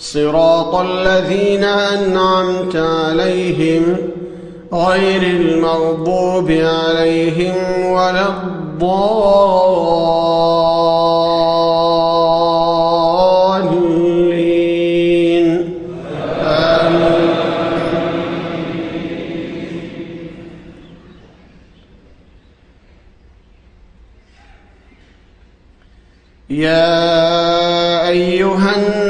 صراط الذين أنعمت عليهم غير المغضوب عليهم ولا الضالين. آمين يا أيها الناس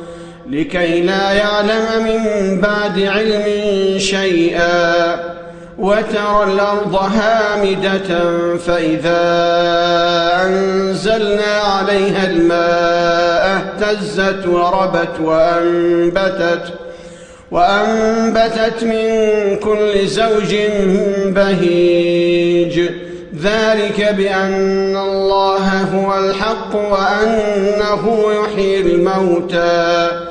لكي لا يعلم من بعد علم شيئا وترى الأرض هامدة فإذا أنزلنا عليها الماء اهتزت وربت وأنبتت وأنبتت من كل زوج بهيج ذلك بأن الله هو الحق وأنه يحيي الموتى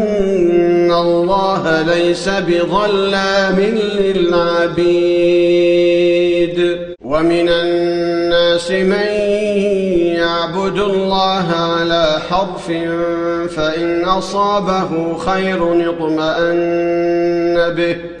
ليس بظلام للعبيد. ومن الناس من يعبد الله على حرف فإن أصابه خير اطمأن به.